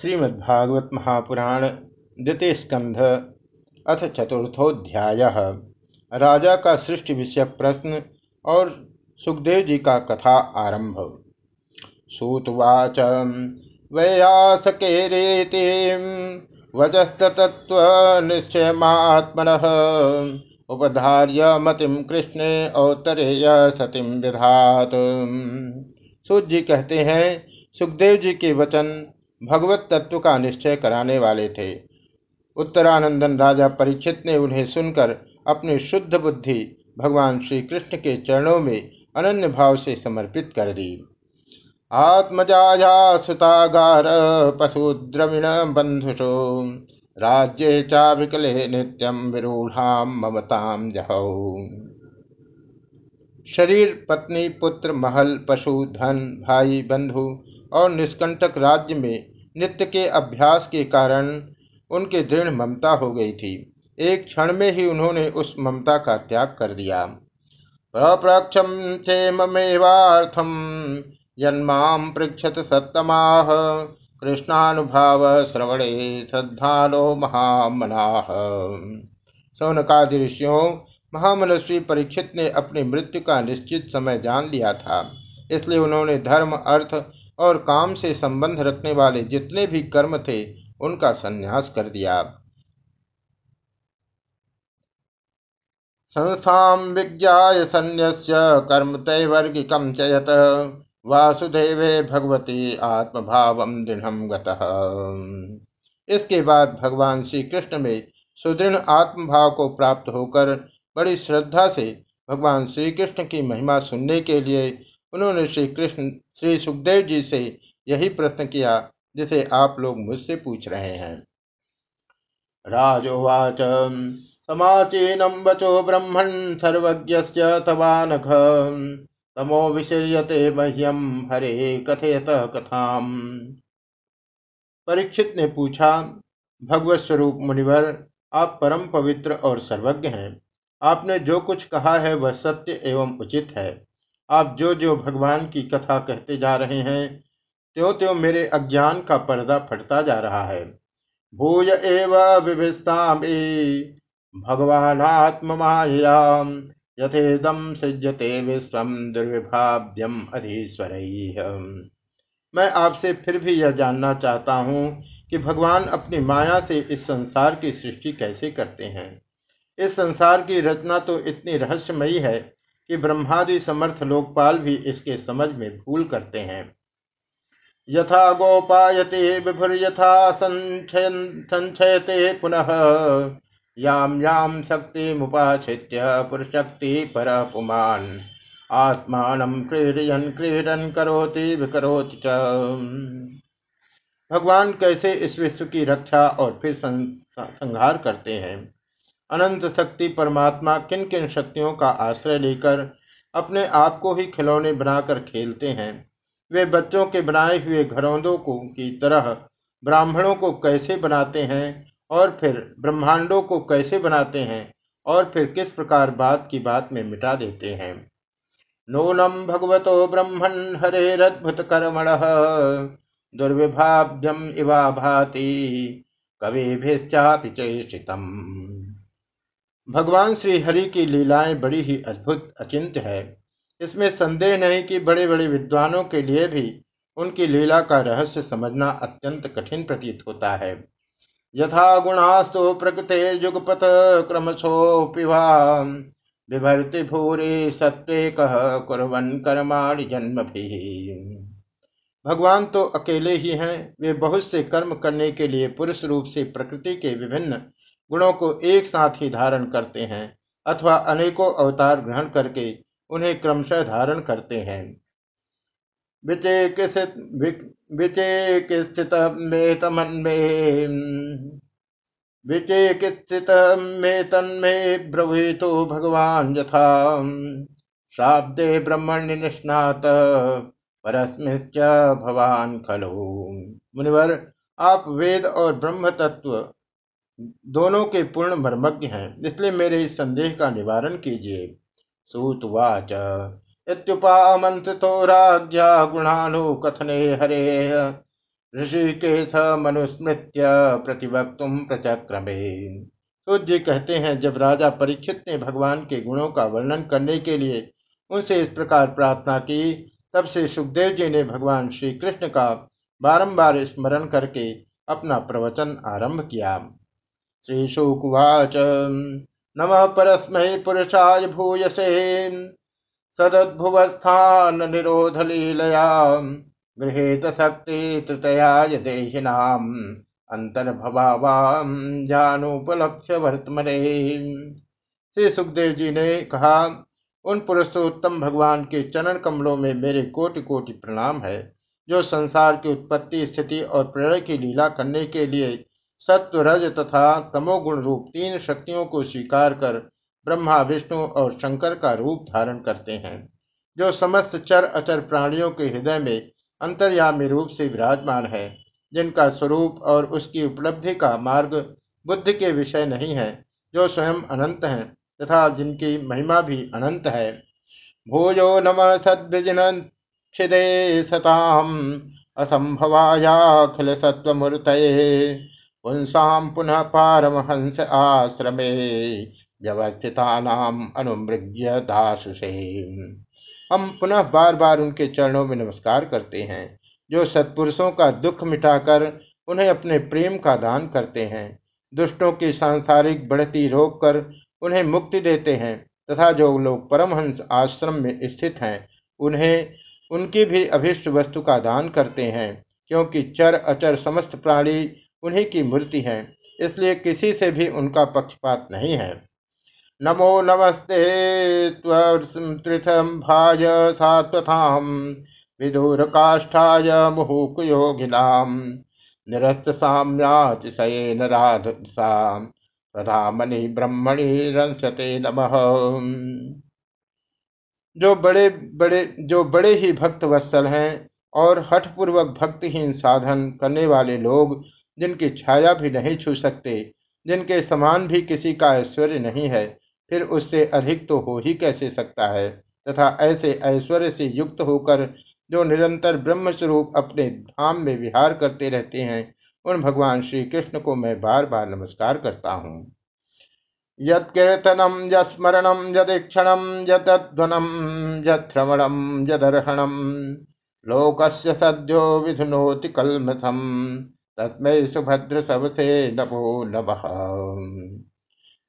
श्रीमद्भागवत महापुराण द्वितीय स्कंध अथ चतुर्थोध्याय राजा का सृष्टि विषय प्रश्न और सुखदेव जी का कथा आरंभ। सूतवाच, वैयासकेरेति वचस्तत्व निश्चयमात्मन, उपधार्य मतिम कृष्णे औतरेय सतीम विधात सूत जी कहते हैं, सुखदेव जी के वचन भगवत तत्व का निश्चय कराने वाले थे। उत्तरानंदन राजा परीक्षित ने उन्हें सुनकर अपनी शुद्ध बुद्धि भगवान श्री कृष्ण के चरणों में अनन्य भाव से समर्पित कर दी। आत्मजाया सुतागार पशुद्रविण बंधुषो, राज्य चा विकले नित्यम विरूढ़ाम ममताम जहौ शरीर, पत्नी, पुत्र, महल, पशु, धन, भाई, बंधु और निष्कंटक राज्य में नित्य के अभ्यास के कारण उनके दृढ़ ममता हो गई थी। एक क्षण में ही उन्होंने उस ममता का त्याग कर दिया। प्रप्रक्षम क्षेमेवार्थम जन्माम पृक्षत सत्तमाह कृष्णानुभाव श्रवणे श्रद्धालो महामनाह सौनकादि ऋषियों, महामनस्वी परीक्षित ने अपनी मृत्यु का निश्चित समय जान लिया था। इसलिए उन्होंने धर्म, अर्थ और काम से संबंध रखने वाले जितने भी कर्म थे, उनका संन्यास कर दिया। संस्था विज्ञाय संन्यस्य कर्म तैवर्गिकम चयत वासुदेवे भगवती आत्मभाव दृढ़ इसके बाद भगवान श्री कृष्ण में सुदृढ़ आत्मभाव को प्राप्त होकर बड़ी श्रद्धा से भगवान श्री कृष्ण की महिमा सुनने के लिए उन्होंने श्री कृष्ण, श्री सुखदेव जी से यही प्रश्न किया, जिसे आप लोग मुझसे पूछ रहे हैं। राजोवाच समाचीनम वचो ब्रह्मण सर्वज्ञ तवानघ, तमो विशीयते मह्यम हरे कथयत कथाम। परीक्षित ने पूछा, भगवत स्वरूप मुनिवर, आप परम पवित्र और सर्वज्ञ हैं। आपने जो कुछ कहा है वह सत्य एवं उचित है। आप जो जो भगवान की कथा कहते जा रहे हैं त्यों त्यों मेरे अज्ञान का पर्दा फटता जा रहा है। भूय एव विभिस्तामि भगवानात्ममायाम यथेदम सृजते विश्व दुर्विभाव्यम अधीश्वर। मैं आपसे फिर भी यह जानना चाहता हूँ कि भगवान अपनी माया से इस संसार की सृष्टि कैसे करते हैं। इस संसार की रचना तो इतनी रहस्यमयी है कि ब्रह्मादि समर्थ लोकपाल भी इसके समझ में भूल करते हैं। यथा गोपायते विभुर्यथा संचयते पुनः याम याम शक्ति मुपाश्रित्य पुरुषक्ति पर पुमान आत्मान क्रीडयन क्रीडन करोति विकरोति च। भगवान कैसे इस विश्व की रक्षा और फिर संहार करते हैं? अनंत शक्ति परमात्मा किन किन शक्तियों का आश्रय लेकर अपने आप को ही खिलौने बनाकर खेलते हैं? वे बच्चों के बनाए हुए घरौंदों को की तरह ब्राह्मणों को कैसे बनाते हैं और फिर ब्रह्मांडों को कैसे बनाते हैं और फिर किस प्रकार बात की बात में मिटा देते हैं? नूनम भगवतो ब्रह्मण हरे हरेरद्भुत कर्मण, दुर्विभाव्यम इवा भाति कवि चेषितम भगवान श्री हरि की लीलाएँ बड़ी ही अद्भुत अचिंत्य है। इसमें संदेह नहीं कि बड़े बड़े विद्वानों के लिए भी उनकी लीला का रहस्य समझना अत्यंत कठिन प्रतीत होता है। यथा गुणास्तु प्रकृते युगपत क्रमशोपिवा विभर्ति भूरे सत्वे कह कुरन कर्माणि जन्म भी भगवान तो अकेले ही हैं। वे बहुत से कर्म करने के लिए पुरुष रूप से प्रकृति के विभिन्न गुणों को एक साथ ही धारण करते हैं अथवा अनेकों अवतार ग्रहण करके उन्हें क्रमशः धारण करते हैं। तन्मे ब्रवीतो भगवान यथा। शाब्दे ब्रह्मण्य निष्णात, परस्मिश्च भवान खलु। मुनिवर, आप वेद और ब्रह्म तत्व दोनों के पूर्ण मर्मज्ञ हैं, इसलिए मेरे इस संदेह का निवारण कीजिए। सूतवाच इत्युपामंत्रितो राज्ञा गुणानुकथने हरे ऋषिकेश मनुस्मृत्य प्रतिवक्त प्रचक्रमे। सूर्य जी कहते हैं, जब राजा परीक्षित ने भगवान के गुणों का वर्णन करने के लिए उनसे इस प्रकार प्रार्थना की, तब से सुखदेव जी ने भगवान श्री कृष्ण का बारंबार स्मरण करके अपना प्रवचन आरंभ किया। श्री शुकुवाच नम परस्मै पुरुषाय भूयसे। सदद्भुवस्थान निरोध लीलया गृहेत शक्ति तृतयाय देहिनाम। अंतर्भवाम जानुपलक्ष्य वर्तमने श्री सुखदेव जी ने कहा, उन पुरुषोत्तम भगवान के चरण कमलों में मेरे कोटि कोटि प्रणाम है, जो संसार की उत्पत्ति, स्थिति और प्रलय की लीला करने के लिए सत्व रज तथा तमोगुण रूप तीन शक्तियों को स्वीकार कर ब्रह्मा, विष्णु और शंकर का रूप धारण करते हैं, जो समस्त चर अचर प्राणियों के हृदय में अंतर्यामी रूप से विराजमान है, जिनका स्वरूप और उसकी उपलब्धि का मार्ग बुद्धि के विषय नहीं है, जो स्वयं अनंत हैं तथा जिनकी महिमा भी अनंत है। भूयो नम सद्विजन छिदे सताम असंभवायाखिल सत्वमूर्त पुंसाम पुनः पारमहंस आश्रमे व्यवस्थिता अनुमृग्य दासुषे। हम पुनः बार बार उनके चरणों में नमस्कार करते हैं, जो सत्पुरुषों का दुख मिटाकर उन्हें अपने प्रेम का दान करते हैं। दुष्टों की सांसारिक बढ़ती रोक कर उन्हें मुक्ति देते हैं, तथा जो लोग परमहंस आश्रम में स्थित हैं, उन्हें, उनकी भी अभिष्ट वस्तु का दान करते हैं, क्योंकि चर, अचर समस्त प्राणी उन्हीं की मूर्ति है, इसलिए किसी से भी उनका पक्षपात नहीं है। नमो नमस्ते त्वृथम्भाय सात्वथां विदूरकाष्ठाय मुहुकयोगिनां निरस्तसाम्यातिशयेन राधसां प्रधामणि ब्रह्मणि रंसते नमः। जो बड़े बड़े, जो बड़े ही भक्त वत्सल हैं और हठपूर्वक भक्तिहीन साधन करने वाले लोग जिनकी छाया भी नहीं छू सकते, जिनके समान भी किसी का ऐश्वर्य नहीं है, फिर उससे अधिक तो हो ही कैसे सकता है? तथा ऐसे ऐश्वर्य से युक्त होकर जो निरंतर ब्रह्म स्वरूप अपने धाम में विहार करते रहते हैं, उन भगवान श्री कृष्ण को मैं बार बार नमस्कार करता हूँ। यत्कीर्तनम, यस्मरणम, यदीक्षणम यद्वनम यश्रवणम यदर्हणम। लोकस्य सद्यो विधुनोति कलमथम तस्मै सुभद्र सबसे नभो नभः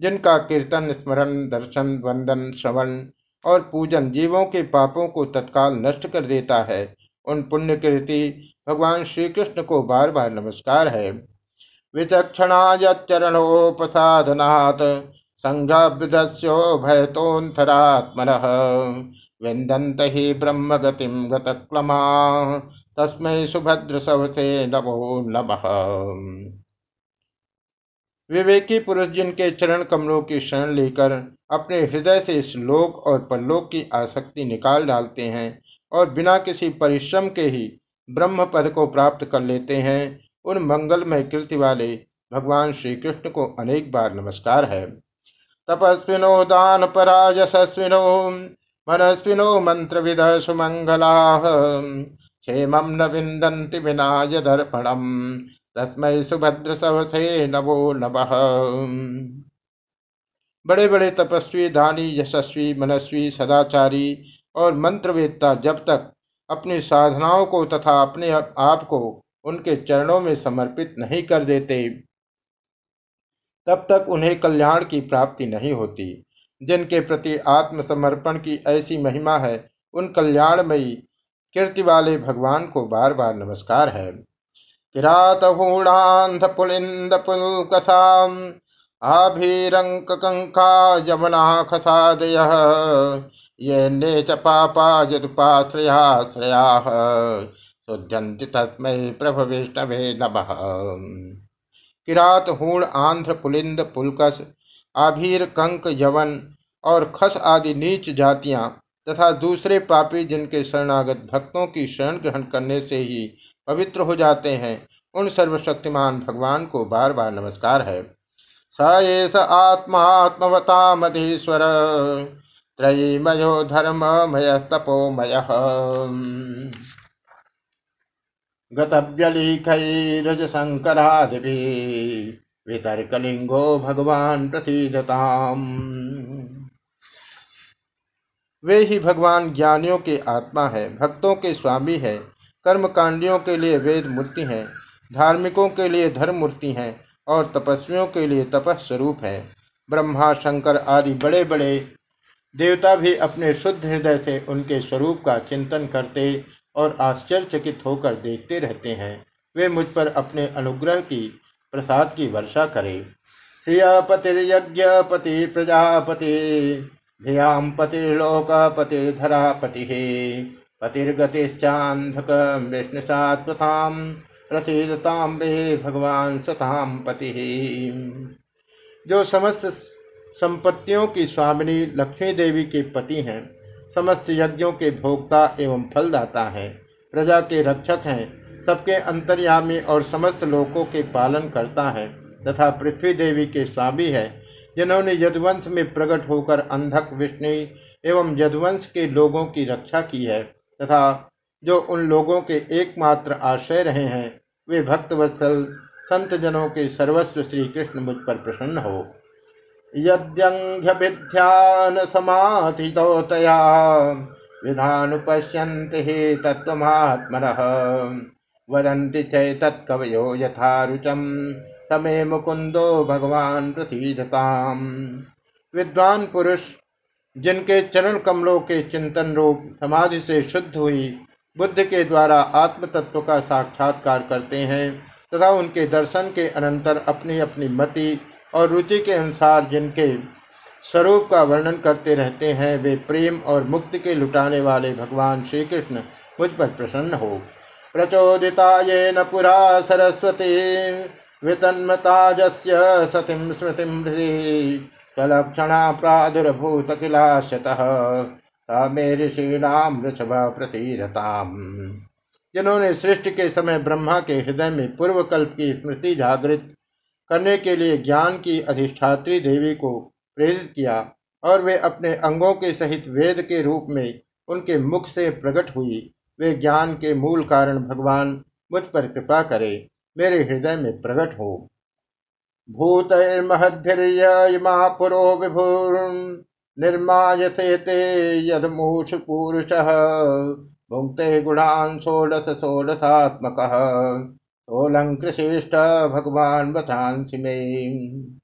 जिनका कीर्तन, स्मरण, दर्शन, वंदन, श्रवण और पूजन जीवों के पापों को तत्काल नष्ट कर देता है, उन पुण्य कृति भगवान श्री कृष्ण को बार बार नमस्कार है। विचक्षणाचरणोपसाधनात् संघाभ्युदस्यो भयतोन्थरात्मन विंदंत ही ब्रह्म गतिम गतक्लमा। तस्मै सुभद्र सबसे नमो नमः। विवेकी पुरुष जिनके चरण कमलों की शरण लेकर अपने हृदय से श्लोक और परलोक की आसक्ति निकाल डालते हैं और बिना किसी परिश्रम के ही ब्रह्म पद को प्राप्त कर लेते हैं, उन मंगलमय कृति वाले भगवान श्री कृष्ण को अनेक बार नमस्कार है। तपस्विनो दान परा यशस्विनो मनस्विनो मंत्र विद सुमंगला। क्षेम न विंदंति विना यदर्पणम तस्मय सुभद्र सवसे नवो नमः। बड़े बड़े तपस्वी, दानी, यशस्वी, मनस्वी, सदाचारी और मंत्रवेत्ता जब तक अपनी साधनाओं को तथा अपने आप को उनके चरणों में समर्पित नहीं कर देते, तब तक उन्हें कल्याण की प्राप्ति नहीं होती। जिनके प्रति आत्मसमर्पण की ऐसी महिमा है, उन कल्याणमयी कीर्ति वाले भगवान को बार बार नमस्कार है। किरातहूणान्धपुलिन्दपुल्कसाम् आभीरङ्ककङ्का यमुनाखसादयः येन्ने च पापा यदुपाश्रयाश्रयाः शुद्ध्यन्ति तस्मै प्रभ विष्णवे नमः। किरात हूण आंध्र पुलिंद पुलकस आभीर कंक यवन और खस आदि नीच जातियाँ तथा दूसरे पापी जिनके शरणागत भक्तों की शरण ग्रहण करने से ही पवित्र हो जाते हैं, उन सर्वशक्तिमान भगवान को बार बार नमस्कार है। स स आत्मात्मवतामधीश्वर, त्रयीमयो धर्ममय तपोमय गतव्यलीखैरजशङ्करादिभिः वितर्कलिङ्गो भगवान प्रतीदताम। वे ही भगवान ज्ञानियों के आत्मा है, भक्तों के स्वामी है, कर्मकांडियों के लिए वेद मूर्ति है, धार्मिकों के लिए धर्म मूर्ति है और तपस्वियों के लिए तपस स्वरूप है। ब्रह्मा, शंकर आदि बड़े बड़े देवता भी अपने शुद्ध हृदय से उनके स्वरूप का चिंतन करते और आश्चर्यचकित होकर देखते रहते हैं। वे मुझ पर अपने अनुग्रह की, प्रसाद की वर्षा करें। श्रियपतिर्यज्ञपति प्रजापति। धियाँ पतिर्लोकपतिर्धरापतिः। पतिर्गतिश्चान्धक विष्णुसात्वतां प्रथिदतां वे भगवान सताम पति। जो समस्त संपत्तियों की स्वामिनी लक्ष्मी देवी के पति हैं, समस्त यज्ञों के भोक्ता एवं फलदाता है, प्रजा के रक्षक हैं, सबके अंतर्यामी और समस्त लोकों के पालन करता है, तथा पृथ्वी देवी के स्वामी है जिन्होंने यदुवंश में प्रकट होकर अंधक, विष्णु एवं यदुवंश के लोगों की रक्षा की है तथा जो उन लोगों के एकमात्र आश्रय रहे हैं, वे भक्तवत्सल संत जनों के सर्वस्व श्री कृष्ण मुझ पर प्रसन्न हो। यद्यंघ्यभिध्यान समाधितया विधानुपश्यन्ति हि तत्त्वमात्मनः, वदन्ति चैतत्कवयो यथा रुचम तमे मुकुंदो भगवान प्रतीधताम विद्वान पुरुष, जिनके चरण कमलों के चिंतन रूप समाधि से शुद्ध हुई, बुद्ध के द्वारा आत्म तत्व का साक्षात्कार करते हैं, तथा उनके दर्शन के अनंतर अपनी अपनी मति और रुचि के अनुसार जिनके स्वरूप का वर्णन करते रहते हैं, वे प्रेम और मुक्ति के लुटाने वाले भगवान श्री कृष्ण मुझ पर प्रसन्न हो। प्रचोदिता ये न पुरा सरस्वती। वितन्मताजस्य सतिं स्मृतिं हृदि प्रादुर्भूत किलाशतः मे ऋषीणाम प्रसीरताम जिन्होंने सृष्टि के समय ब्रह्मा के हृदय में पूर्व कल्प की स्मृति जागृत करने के लिए ज्ञान की अधिष्ठात्री देवी को प्रेरित किया और वे अपने अंगों के सहित वेद के रूप में उनके मुख से प्रकट हुई, वे ज्ञान के मूल कारण भगवान मुझ पर कृपा करे। मेरे हृदय में प्रकट हो। भूतर्महद्भिर्यमा पुरो विभुर निर्मायते ते षोडश भगवान बचांसी में।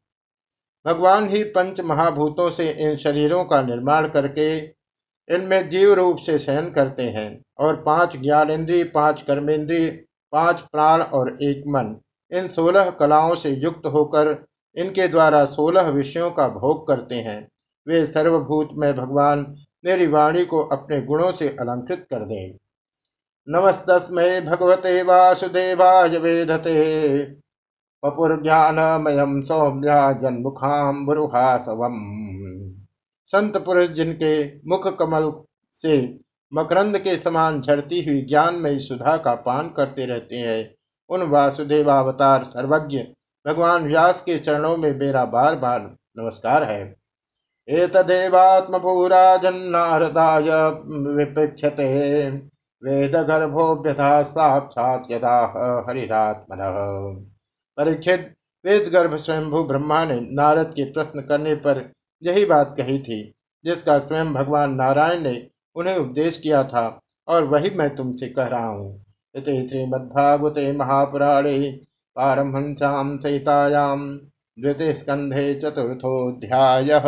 भगवान ही पंच महाभूतों से इन शरीरों का निर्माण करके इनमें जीव रूप से सहन करते हैं और पाँच ज्ञानेन्द्रिय, पाँच कर्मेंद्रिय पाँच प्राण और एक मन। इन सोलह कलाओं से युक्त होकर इनके द्वारा सोलह विषयों का भोग करते हैं। वे सर्वभूत में भगवान मेरी वाणी को अपने गुणों से अलंकृत कर दें। नमस्तस्मय भगवते वासुदेवाय वेदते पपुर्ज्ञानमयम सौम्या जन्मुखाम बुरुहासवम संत पुरुष जिनके मुख कमल से मकरंद के समान झरती हुई ज्ञानमयी सुधा का पान करते रहते हैं। उन वासुदेवावतार सर्वज्ञ, भगवान व्यास के चरणों में मेरा बार बार नमस्कार है। साक्षात यदा परीक्षित वेद गर्भ स्वयंभू ब्रह्मा ने नारद के प्रश्न करने पर यही बात कही थी, जिसका स्वयं भगवान नारायण ने उन्हें उपदेश किया था, और वही मैं तुमसे कह रहा हूँ। इस श्रीमद्भागवते महापुराणे पारमहंसाम सहितायाम द्वितीय स्कंधे चतुर्थोऽध्यायः।